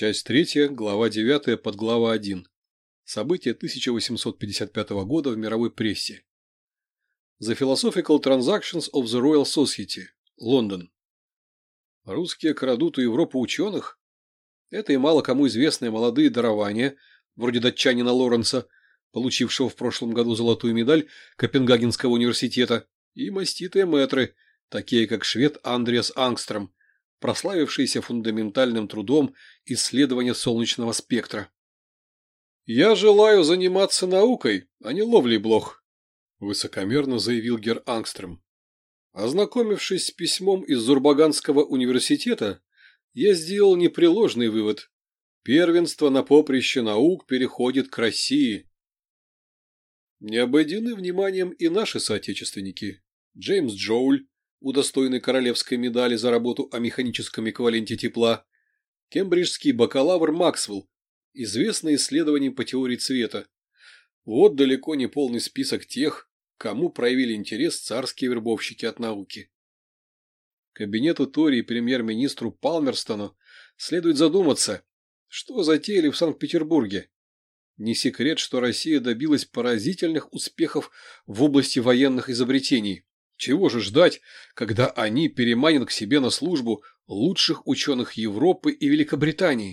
Часть третья, глава девятая, подглава один. События 1855 года в мировой прессе. The Philosophical Transactions of the Royal Society, Лондон. Русские крадут у Европы ученых? Это и мало кому известные молодые дарования, вроде датчанина Лоренса, получившего в прошлом году золотую медаль Копенгагенского университета, и маститые мэтры, такие как швед Андреас Ангстром, прославившийся фундаментальным трудом исследования солнечного спектра. «Я желаю заниматься наукой, а не ловлей блох», – высокомерно заявил Гер Ангстрем. Ознакомившись с письмом из Зурбаганского университета, я сделал непреложный вывод. Первенство на поприще наук переходит к России. Не обойдены вниманием и наши соотечественники. Джеймс Джоуль, удостоенный королевской медали за работу о механическом эквиваленте тепла, кембриджский бакалавр Максвелл, известный исследованием по теории цвета. Вот далеко не полный список тех, кому проявили интерес царские вербовщики от науки. Кабинету Тори и премьер-министру Палмерстону следует задуматься, что затеяли в Санкт-Петербурге. Не секрет, что Россия добилась поразительных успехов в области военных изобретений. Чего же ждать, когда они переманят к себе на службу лучших ученых Европы и Великобритании?